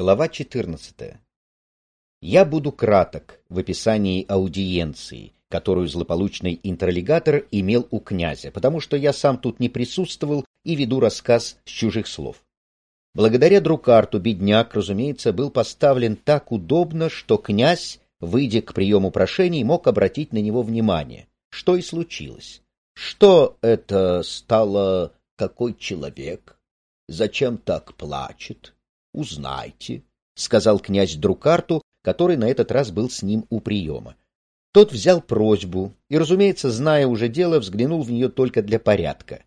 Глава 14. Я буду краток в описании аудиенции, которую злополучный интерлигатор имел у князя, потому что я сам тут не присутствовал и веду рассказ с чужих слов. Благодаря Друкарту бедняк, разумеется, был поставлен так удобно, что князь, выйдя к приему прошений, мог обратить на него внимание, что и случилось. Что это стало, какой человек? Зачем так плачет? Узнайте, — сказал князь Друкарту, который на этот раз был с ним у приема. Тот взял просьбу и, разумеется, зная уже дело, взглянул в нее только для порядка.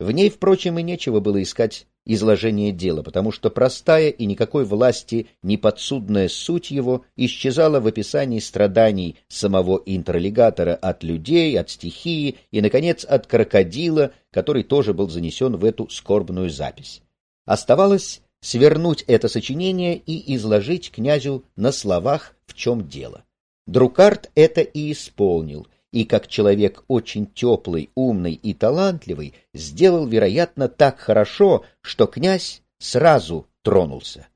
В ней, впрочем, и нечего было искать изложение дела, потому что простая и никакой власти не подсудная суть его исчезала в описании страданий самого интерлигатора от людей, от стихии и, наконец, от крокодила, который тоже был занесен в эту скорбную запись. Оставалось свернуть это сочинение и изложить князю на словах, в чем дело. Друкарт это и исполнил, и как человек очень теплый, умный и талантливый, сделал, вероятно, так хорошо, что князь сразу тронулся.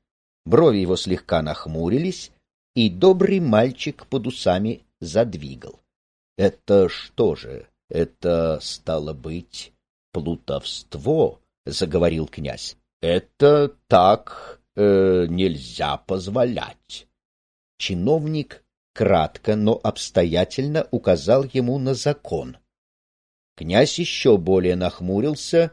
Брови его слегка нахмурились, и добрый мальчик под усами задвигал. — Это что же, это стало быть плутовство? — заговорил князь. Это так э, нельзя позволять. Чиновник кратко, но обстоятельно указал ему на закон. Князь еще более нахмурился,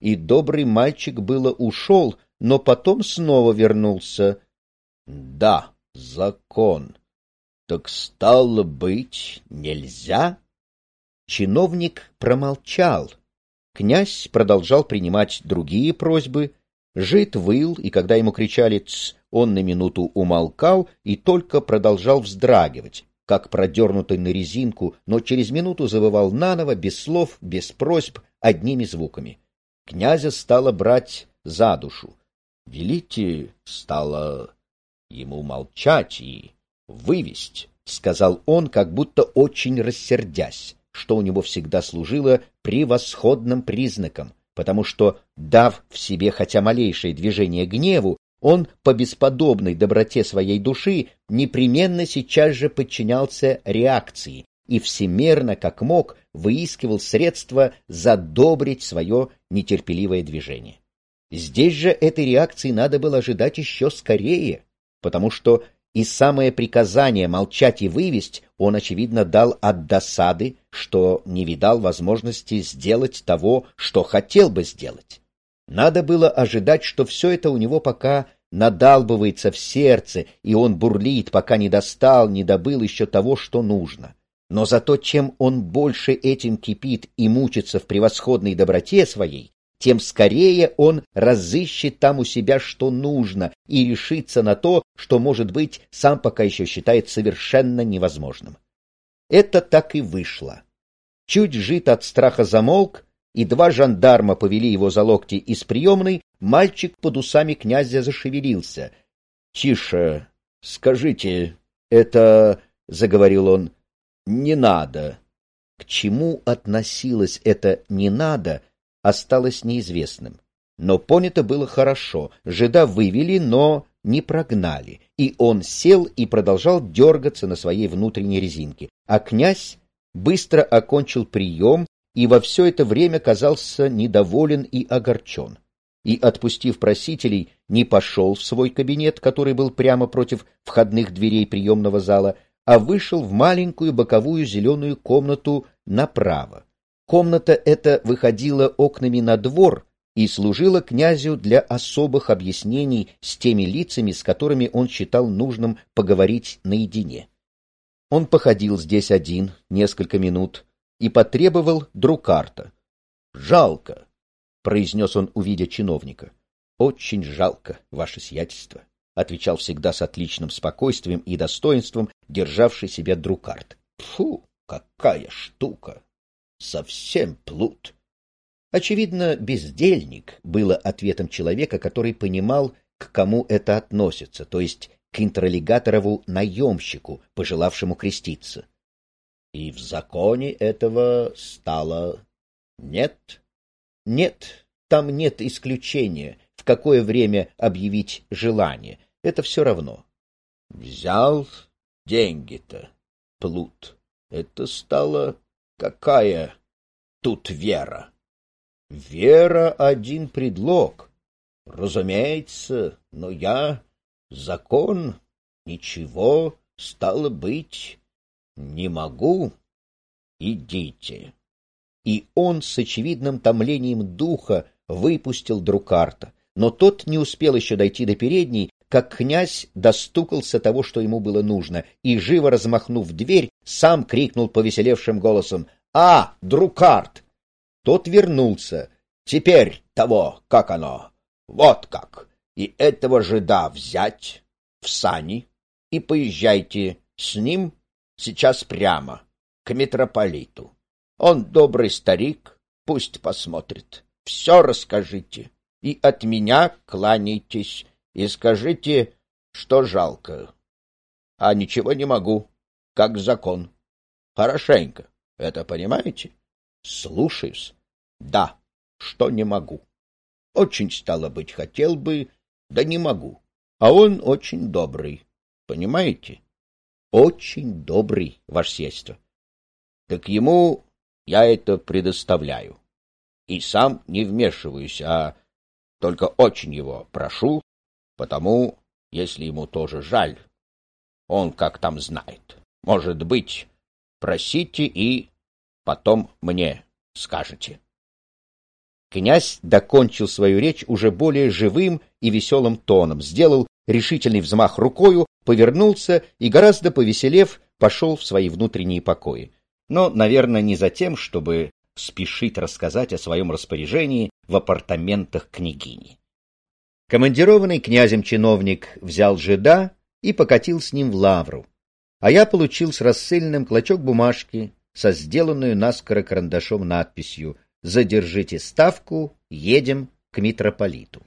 и добрый мальчик было ушел, но потом снова вернулся. — Да, закон. Так стало быть, нельзя? Чиновник промолчал. Князь продолжал принимать другие просьбы, Жид выл, и когда ему кричали «ц», он на минуту умолкал и только продолжал вздрагивать, как продернутый на резинку, но через минуту завывал наново, без слов, без просьб, одними звуками. Князя стало брать за душу. Велите стало ему молчать и вывесть, — сказал он, как будто очень рассердясь, что у него всегда служило превосходным признаком — потому что, дав в себе хотя малейшее движение гневу, он по бесподобной доброте своей души непременно сейчас же подчинялся реакции и всемерно, как мог, выискивал средства задобрить свое нетерпеливое движение. Здесь же этой реакции надо было ожидать еще скорее, потому что и самое приказание молчать и вывесть он, очевидно, дал от досады, что не видал возможности сделать того, что хотел бы сделать. Надо было ожидать, что все это у него пока надалбывается в сердце, и он бурлит, пока не достал, не добыл еще того, что нужно. Но зато чем он больше этим кипит и мучится в превосходной доброте своей, тем скорее он разыщет там у себя, что нужно, и решится на то, что, может быть, сам пока еще считает совершенно невозможным. Это так и вышло. Чуть жит от страха замолк, и два жандарма повели его за локти из приемной, мальчик под усами князя зашевелился. — Тише, скажите, это, — заговорил он, — не надо. К чему относилось это «не надо», осталось неизвестным. Но понято было хорошо, жида вывели, но не прогнали, и он сел и продолжал дергаться на своей внутренней резинке, а князь быстро окончил прием и во все это время казался недоволен и огорчен. И, отпустив просителей, не пошел в свой кабинет, который был прямо против входных дверей приемного зала, а вышел в маленькую боковую зеленую комнату направо. Комната эта выходила окнами на двор и служила князю для особых объяснений с теми лицами, с которыми он считал нужным поговорить наедине. Он походил здесь один несколько минут и потребовал друкарта. — Жалко, — произнес он, увидя чиновника. — Очень жалко, ваше сиятельство, — отвечал всегда с отличным спокойствием и достоинством, державший себя друкарт. — Фу, какая штука! Совсем плут. Очевидно, бездельник было ответом человека, который понимал, к кому это относится, то есть к интролигаторову наемщику, пожелавшему креститься. И в законе этого стало нет. Нет, там нет исключения, в какое время объявить желание. это все равно. Взял деньги-то, плут. Это стало какая тут вера? Вера — один предлог. Разумеется, но я закон, ничего, стало быть, не могу. Идите. И он с очевидным томлением духа выпустил Друкарта, но тот не успел еще дойти до передней, как князь достукался того, что ему было нужно, и, живо размахнув дверь, сам крикнул повеселевшим голосом «А, Друкарт!» Тот вернулся. «Теперь того, как оно? Вот как! И этого жида взять в сани и поезжайте с ним сейчас прямо к митрополиту. Он добрый старик, пусть посмотрит. Все расскажите и от меня кланяйтесь и скажите, что жалко. А ничего не могу, как закон. Хорошенько, это понимаете? Слушаюсь. Да, что не могу. Очень, стало быть, хотел бы, да не могу. А он очень добрый, понимаете? Очень добрый, ваше сельство. Так ему я это предоставляю. И сам не вмешиваюсь, а только очень его прошу, Потому, если ему тоже жаль, он как там знает. Может быть, просите и потом мне скажете. Князь докончил свою речь уже более живым и веселым тоном, сделал решительный взмах рукою, повернулся и, гораздо повеселев, пошел в свои внутренние покои. Но, наверное, не за тем, чтобы спешить рассказать о своем распоряжении в апартаментах княгини. Командированный князем чиновник взял жида и покатил с ним в лавру, а я получил с рассыльным клочок бумажки со сделанную наскоро карандашом надписью «Задержите ставку, едем к митрополиту».